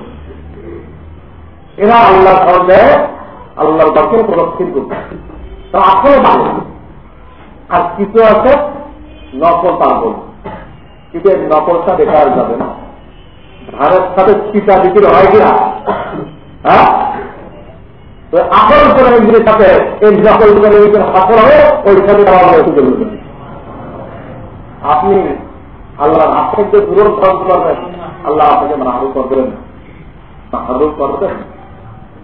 এরা আল্লাহ ধর্মে আল্লাহর বাক্য প্রদক্ষিণ করতে তো আসলে ভালো আর কিছু আছে? নকল পাগল কিন্তু এই নকলটা বেকার যাবে না। ধারের সাথে চিতা বিক্রি হয় কিনা? হ্যাঁ? করে ইন্দ্রের সাথে এই নকল আসল হবে ওই সাথে আপনি আল্লাহ আপনাকে দূর আল্লাহ আপনাকে মাহরুল করবেন মাহরুল করবেন।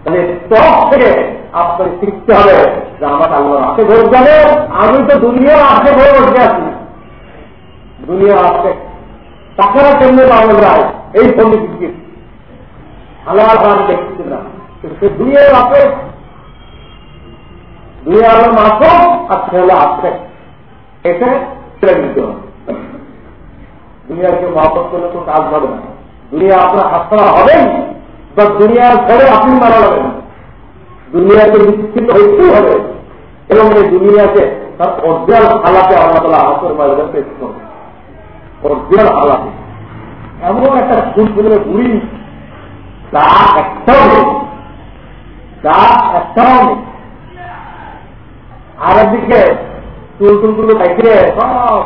তাহলে টপ থেকে আপনাকে শিখতে হবে যে আমার আল্লাহর হাতে ভোট যাবে আমি তো দুনিয়ার হাতে ভোট বসে আছি দুনিয়ার হাতে তাছাড়া কেমনি পাওয়া যায়? এই দেখছি না। সে দুনিয়ার হাতে দুনিয়া আর আসবে এটা ছেড়ে দিতে হবে। দুনিয়াকে মহাপত করলে তো কাজ হবে না। দুনিয়া আপনার হাতছাড়া হবেন বা দুনিয়ার ঘরে আপনি মারা যাবেন। দুনিয়াকে বিচ্ছিন্ন হইতেই হবে। এবং এই দুনিয়াকে তার অরিজিনাল হালাতে আল্লাহ তালা হাতের মাঝে পেশ করবে অরিজিনাল হালাতে। এমন একটা ফুল ফুলের বুড়ি তা একটাও নেই। তা একটাও নেই। আর একদিকে চুল টুলগুলো দেখে সব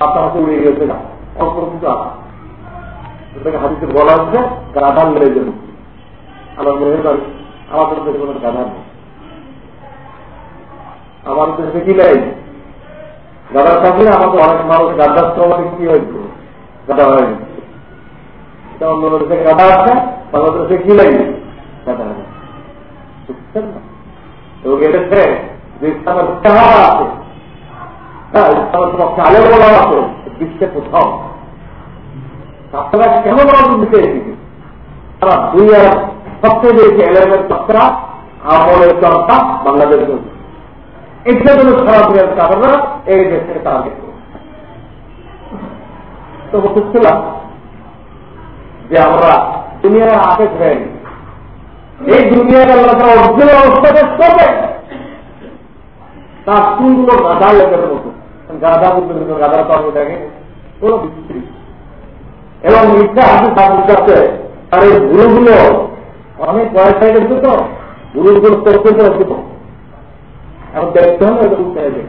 আপনার হাতে উড়ে গেছে না। অল্প কিছু আছে হাতিতে বলা হচ্ছে গাধার মেরে যাবে আমার মনে হয় আমাদের দেশে কোনো গাধা নেই। আমার দেশে কি নেই গাধার থাকলে আমাকে অনেক মানুষ গাধার আমাদের কি হয়েছে? গাধা হয়নি। অন্য দেশে গাধা আছে কি গাধা বুঝছেন না? এবং যে আছে হ্যাঁ ইসলামের আলো বলা আছে বিশ্বে কোথাও আপনারা কেন দিতে এসেছে তারা দুনিয়ার সবচেয়ে বেশি এলাকার চর্চা আমলের চর্চা বাংলাদেশ এটা জন্য সারা দুনিয়ার কারণরা এই দেশ থেকে তারা দেখব তো বলতেছিলাম যে আমরা দুনিয়ার আবেগ হয়ে এই দুনিয়ার আল্লাহ তারা অর্জুনের অবস্থাতে করবে। তার চুলগুলো গাদা লেগের মতো। গাদা বলতে গাদার কর্ম দেখে। কোন বিস্তৃতি এবং মিথ্যা হাতে তার কাছে আর এই গুরুগুলো অনেক পয়সায় দেখতো তো গুরুগুলো করতে দেখতো হবে।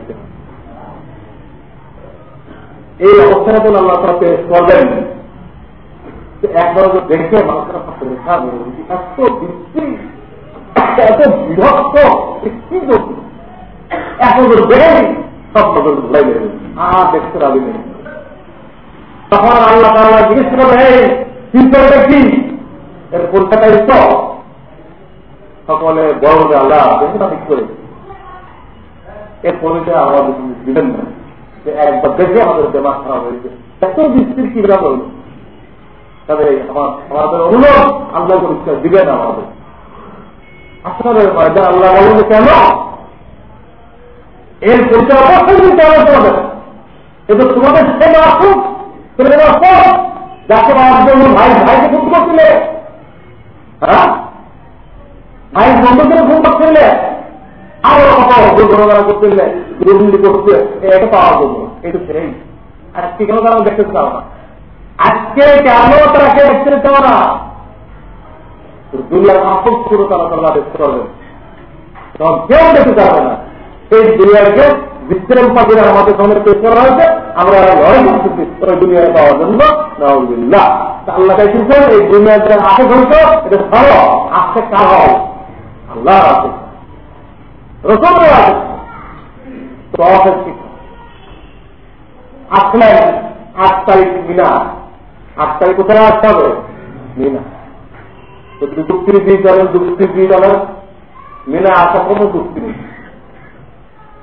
এই অবস্থাটা তো আল্লাহ পেশ করবেন একবার দেখে মানুষেরা এত বৃষ্টি এত বিভক্ত এখন দেখেনি সব আর দেখতে তখন আল্লাহ তাল্লাহ জিজ্ঞেস করবে চিন্তাটা কি এর কলকাতায় তো সকলে বড় আল্লাহ দেখে ঠিক করে এর পরিচয় আমাদের দিবেন না, যে একবার দেখে আমাদের দেমাগ খারাপ হয়েছে এত বৃষ্টির কি বিরাম হল? তবে আমাদের অনুরোধ, আল্লাহ পরিষ্কার দিবেন আমাদের? আসলে আল্লাহ বলেন কেন? এর পরিচয় অবশ্যই দিতে হবে তোমাদের কিন্তু তোমাদের সেবা আসুক যাকে জন্য ভাই, ভাইকে ফোন করছিলে। হ্যাঁ? ভাই বন্ধুদের ফোন করছিলে। আরও কথা দুর্ঘটনা করছিলে দুর্নীতি করছে, এটা পাওয়ার জন্য এটা ছেড়েই কেন তারা দেখতে চাও না? আজকে কেন তারা কে দেখতে চাও না? দুনিয়ার আপন পুরো তারা তারা দেখতে পারবে। কেউ দেখতে চাবে না। সেই দুনিয়াকে বিক্রম পাখিরা আমাদের সামনে পেশ করা হয়েছে। আমরা লড়াই করতেছি ওই দুনিয়ায় পাওয়ার জন্য নাউজুল্লাহ আল্লাহ চাইছেন এই দুনিয়ার যে আশে ঘন্ট এটা ভালো। আজকে কার হয় আল্লাহ আছে। আট তারিখ মিনা। আট তারিখ কোথায় আসতে হবে? মিনা। তো দিয়ে দিয়ে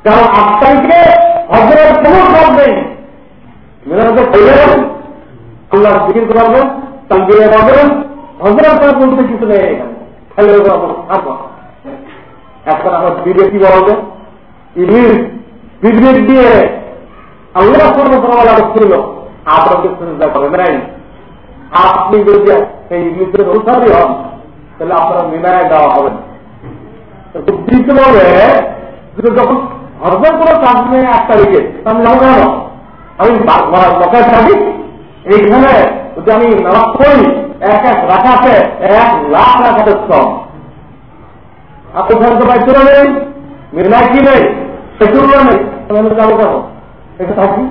কারণ আট তারিখে হজরের কোন সব নেই আল্লাহ জিকির করবেন তানজিরে পাবেন হজরের তার বলতে কিছু নেই। খেলে এখন আমার বিবেক বলবে ইভির বিবেক দিয়ে আল্লাহ সর্বসমাল ছিল আপনাকে চিন্তা করেন নাই। আপনি যদি এই ইংলিশের অনুসারী হন, তাহলে আপনারা মিনায় দেওয়া হবে। যখন হরফের কোনো কাজ নেই এক তারিখে। আমি যাব কেন? আমি বকায় থাকি। এইখানে যদি আমি নামাজ করি, এক এক রাখাতে, এক লাখ রাখাতে শ্রম। আর ওখানে তো বাইতুরা নেই? মির্নায় কি নেই? সেতুরা নেই। আমি যাব কেন? এটা থাকি।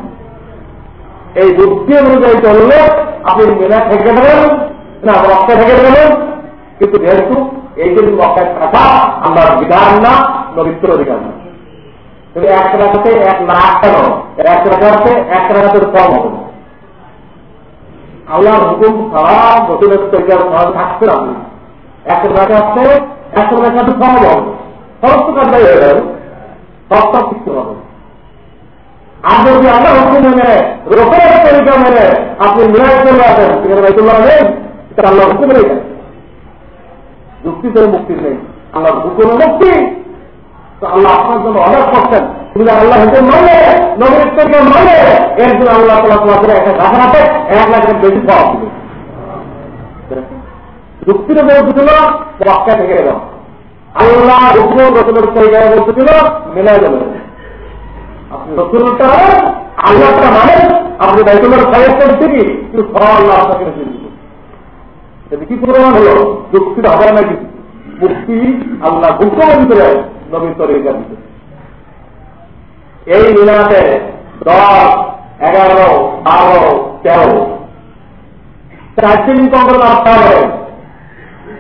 এই বুদ্ধি অনুযায়ী চললে আপনি মেনা থেকে দেবেন, না রক্ত থেকে দেবেন। কিন্তু যেহেতু এই যে রক্তের থাকা আমরা বিধান না নবিত্র অধিকার না। তুমি এক রাখাতে এক লাখ কেন এক রাখাতে এক রাখাতের কম হবে আল্লাহর হুকুম ছাড়া নতুনের তৈরি সহজ থাকতে আপনি এক রাখাতে এক রাখাতে কম হবে। সমস্ত কাজটাই হয়ে গেল সবটা শিখতে হবে। আর যদি আল্লাহ হুকুম মেনে রোপের তরিকা মেনে আপনি মিলাই চলে আসেন সেখানে বাইতুল্লাহ নেই সেটা আল্লাহ হুকুম নেই। যুক্তি করে মুক্তি নেই। আল্লাহর হুকুম মুক্তি। তো আল্লাহ আপনার জন্য অর্ডার করছেন। তুমি আল্লাহ হুকুম মানে নবীর থেকে মানে এর জন্য আল্লাহ তালা তোমার করে একটা গাছ রাখে এক লাখের বেশি পাওয়া দিবে। যুক্তির বলতেছিল বাক্যা থেকে এলাম আল্লাহ হুকুম রসুলের তরিকায় বলতেছিল মেলায় যাবে আপনি রসুলটা আল্লাহটা মানেন, আপনি বাইতুল্লাহ খায়ের করতে কি কিন্তু সব আল্লাহ আপনাকে কি প্রমাণ হলো? যুক্তিটা হবে না কিছু মুক্তি আল্লাহ হুকুমের ভিতরে নবীর তরিকা দিতে। এই মিনাতে দশ, এগারো, বারো, তেরো। চার দিন কন্ট্রোল আসতে হবে।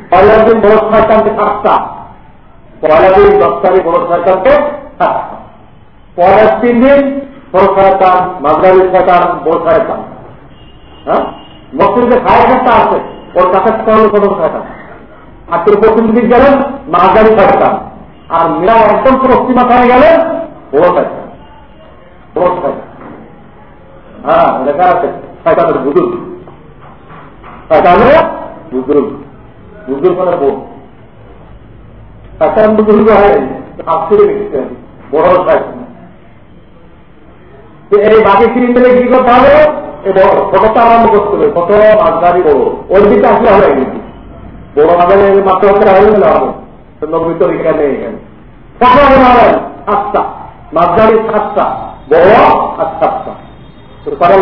পয়লা দিন বড় শয়তানকে সাতটা। পয়লা দিন দশ তারিখ বড় শয়তানকে সাতটা। পরের তিন দিন বড় শয়তান মাদ্রাবি শয়তান বড় শয়তান হ্যাঁ? মসজিদে সাড়ে সাতটা আছে। ওর কাছে শয়তান আর প্রথম দিক গেলেন মাদ্রাবি আর মেয়েরা একদম বড় শয়তান বড় শয়তান হ্যাঁ। বুজুর্গ। বুজুর্গ। বুজুর্গ মানে বোন শয়তান বুজুর্গ বড় এই বাকি তিন দিনে কি করতে হবে? ফটোটা আরম্ভ করতে হবে। ফটো মাঝদারি বড়। ওর দিকে আসলে হবে বড় মাঝারি মাত্র হবে না হবে। নবমিত এখানে এখানে ফটো হবে না হবে? সাতটা। মাঝদারি সাতটা। বড় আর সাতটা। কটা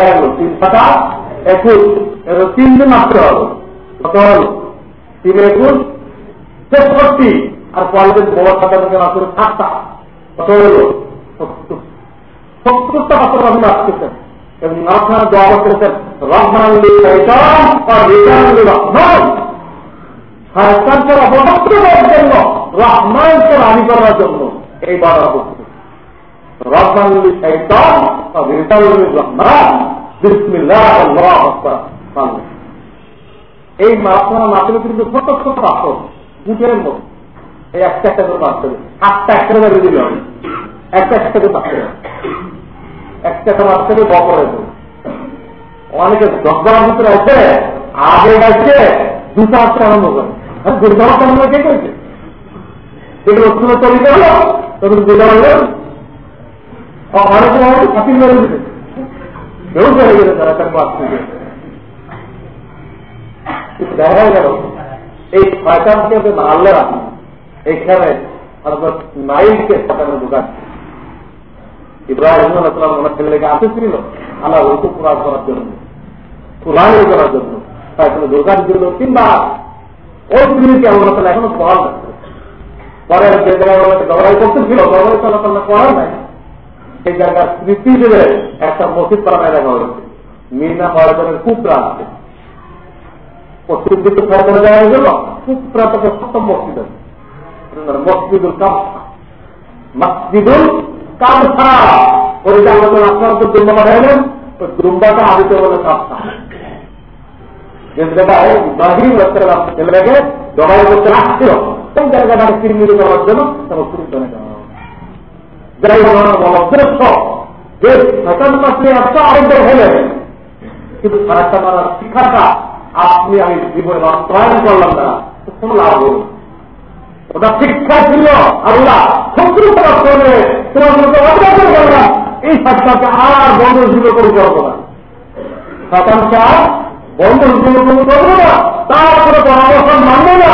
সাতটা কত হলো সত্তরটা পাত্র আপনি আসতেছেন এবং আপনারা দোয়া করতেছেন রহমান। করার জন্য, রহমানকে রানি করার জন্য এই বাধা করতে রহমান রহমান এই মাছের কিন্তু ছোট ছোট এই একটা একটা করে পাথর সাতটা একটা করে দিল একটা একটা করে পাথর একটা তোমার থেকে অনেকে দশবার ভিতরে আছে আগে গেছে দুটো আসতে আরম্ভ করে। দুর্গা কেমন কে করেছে? তৈরি তারা তার দোকান ওইকে করার জন্য পুরাণ করার জন্য তাই কোনো দুর্গার জন্য কিংবা ওই জিনিসকে আল্লাহ তালা এখনও পড়ার পরে যে করতেছিল, লড়াই চলাচল করার নাই। সেই জায়গার স্মৃতি হিসেবে একটা মসজিদ দেখা হয়েছে। মিনা কুপরা আছে। পশ্চিম দিকে দেওয়া কুপরা সপ্তম মসজিদ মসজিদুল মসজিদুল ওই আপনার তো দুর্বা পাঠাইলেন ওই দুর্বাটা আদিতে বলে কামসা যে ছেলেটাকে জবাই করতে রাখছিল সেই জায়গাটাকে কিরমিরি করার জন্য তারা শুরু যাই অদৃশ্য যে সেকেন্ড মাসে এত আরম্ভ হলে কিন্তু সারাটা মারার আপনি আমি জীবনে বাস্তবায়ন করলাম না, কোনো লাভ হল ওটা শিক্ষা ছিল আল্লাহ শত্রু করবে তোমার অগ্রগণ করলাম এই সাতটাকে আর বন্ধ হিসেবে করে। করব না বন্ধ করব না তারপরে পরামর্শ মানবো না।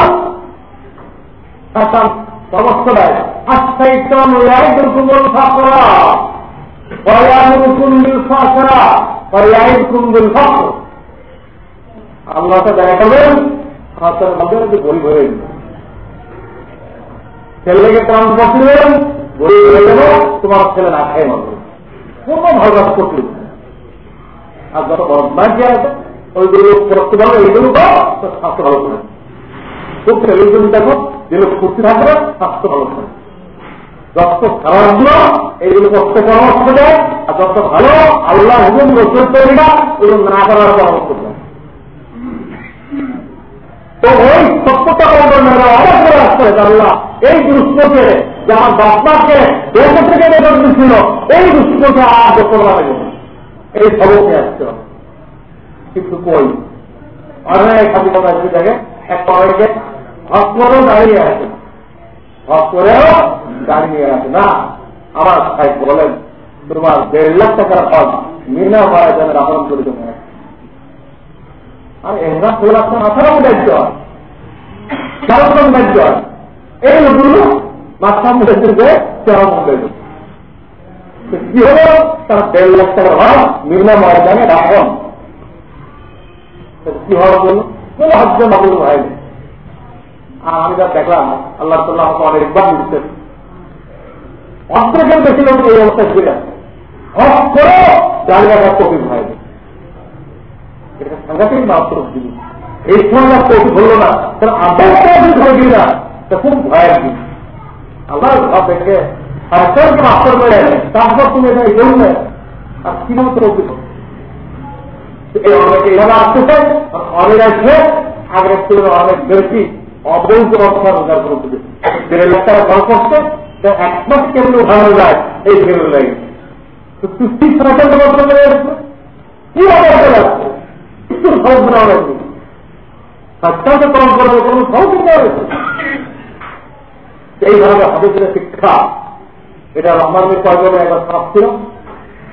আচ্ছা ইসলাম রেয়াইদের কুমল ফাঁকরা পয়ানুর কুন্দিল ছেলেকে কাম করছিলেন গরিব হয়ে গেল তোমার ছেলে না খেয়ে মতো কোনো ভালো কাজ করছিল আর যত বদমাইশি আছে ওইগুলো করতে পারবে এইগুলো স্বাস্থ্য ভালো করে। খুব ছেলের জন্য দেখো যেগুলো থাকবে স্বাস্থ্য ভালো করে। যত খারাপগুলো এইগুলো করতে পরামর্শ দেয় আর যত ভালো, আল্লাহ হুকুম রসুল না করার পরামর্শ তো ওই সত্যতা আল্লাহ, এই দুষ্ককে যে আমার বাপমাকে দেশ থেকে বেতন এই দুষ্ককে আর লাগে এই সবক আসতে হবে। কিন্তু কই। অনেক খালি কথা দেখে একটা অনেকে হস্তরও দাঁড়িয়ে আছে। হক করেও নিয়ে আসে না, আমার ভাই বলেন, তোমার দেড় লাখ টাকার ফল মিনা মারা যেন আপন করে দেবো। আর দু লাখ টাকা আঠারো দায়িত্ব। হয় চার দায়িত্ব। হয় এই লোকগুলো মাথা মধ্যে দেবে তেরো মধ্যে কি হলো? তার দেড় লাখ টাকার হয় মিনা মারা জানে রাখন কি হওয়ার জন্য কোনো হজ্জ মাবুল হয়নি আর আমি যা দেখলাম, আল্লাহ তাল্লাহ আমাকে অনেকবার দিচ্ছেন অস্ত্রের বেশি লোক এই অবস্থায় ছিল? অস্ত্র দাঁড়িয়ে রাখার কঠিন হয় এটা সাংঘাতিক মাত্র জিনিস এই সময় কঠিন হলো না। তার আবেগটা হয়ে গেল না তা খুব ভয়ের জিনিস আল্লাহ করে তারপর তুমি এটা আর কি মাত্র অভিযোগ এই অনেকে অনেক আসবে আগের তুলনায় অনেক বেশি অবৈধ অর্থ রোজগার করে দেবে দেড় লাখ টাকা খরচ করছে এক মাস কেমন যায় এই এইভাবে শিক্ষা, এটা আমার কয়েকজনে একবার খারাপ ছিল।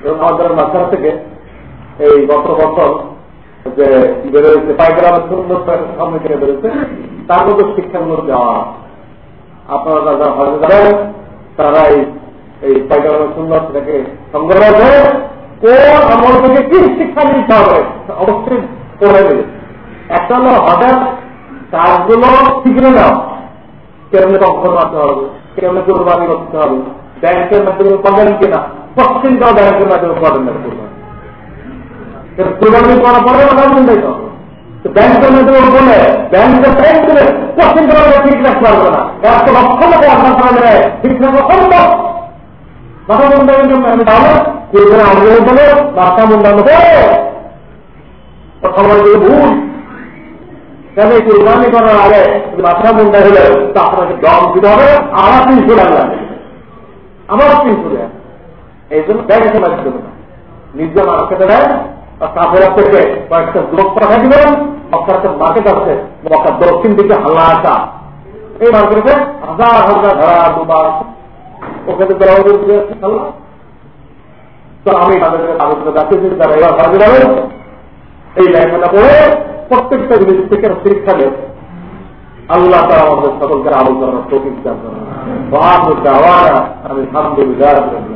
এবং আমাদের মাঝখান থেকে এই গত বছর যে বেরোয়েছে পাইগ্রামের সুন্দর সামনে থেকে বেরোচ্ছে, তার মধ্যে শিক্ষাগুলো দেওয়া আপনারা যারা হয়তো জানেন তারা এই এই পাইগ্রামের সুন্দর থেকে সংগ্রহ করে কোন আমল থেকে কি শিক্ষা নিতে হবে অবশ্যই করে দেবে একটা হলো হঠাৎ কাজগুলো শিখে নাও কেমনে কখন মারতে হবে, কেমনে কোরবানি করতে হবে, ব্যাংকের মাধ্যমে পাবেন কিনা প্রত্যেকটাও ব্যাংকের মাধ্যমে পাবেন কোরবানি কোরবানি করা পরে ওটা বন্ধই হবে ব্যাংকের মাধ্যমে বলে ব্যাংকের ব্যাংক করে কোশ্চেন করা ঠিক রাখতে পারবে না। একশো লক্ষ লোক আপনার সামনে ঠিক রাখা সম্ভব মাথা মুন্ডানোর জন্য আমি ভালো কোরবানি করার আগে মাথা হলে আপনাকে দম দিতে হবে আবার তিনশো টাকা লাগবে আবার তিনশো টাকা এই জন্য ব্যাংকে মার্কেটে দেয় থেকে কয়েকটা যুবক পাঠা দিবেন একটা মার্কেট আছে দক্ষিণ দিকে হাল্লা আসা। এই মার্কেটে হাজার হাজার ধরা, দুবার। ওখানে আমি তাদেরকে যাবেন এই লেখাটা পড়ে প্রত্যেকটা জিনিস থেকে শিক্ষা দেব আল্লাহ তারা আমাদের সকলকে আলহামদুলিল্লাহ।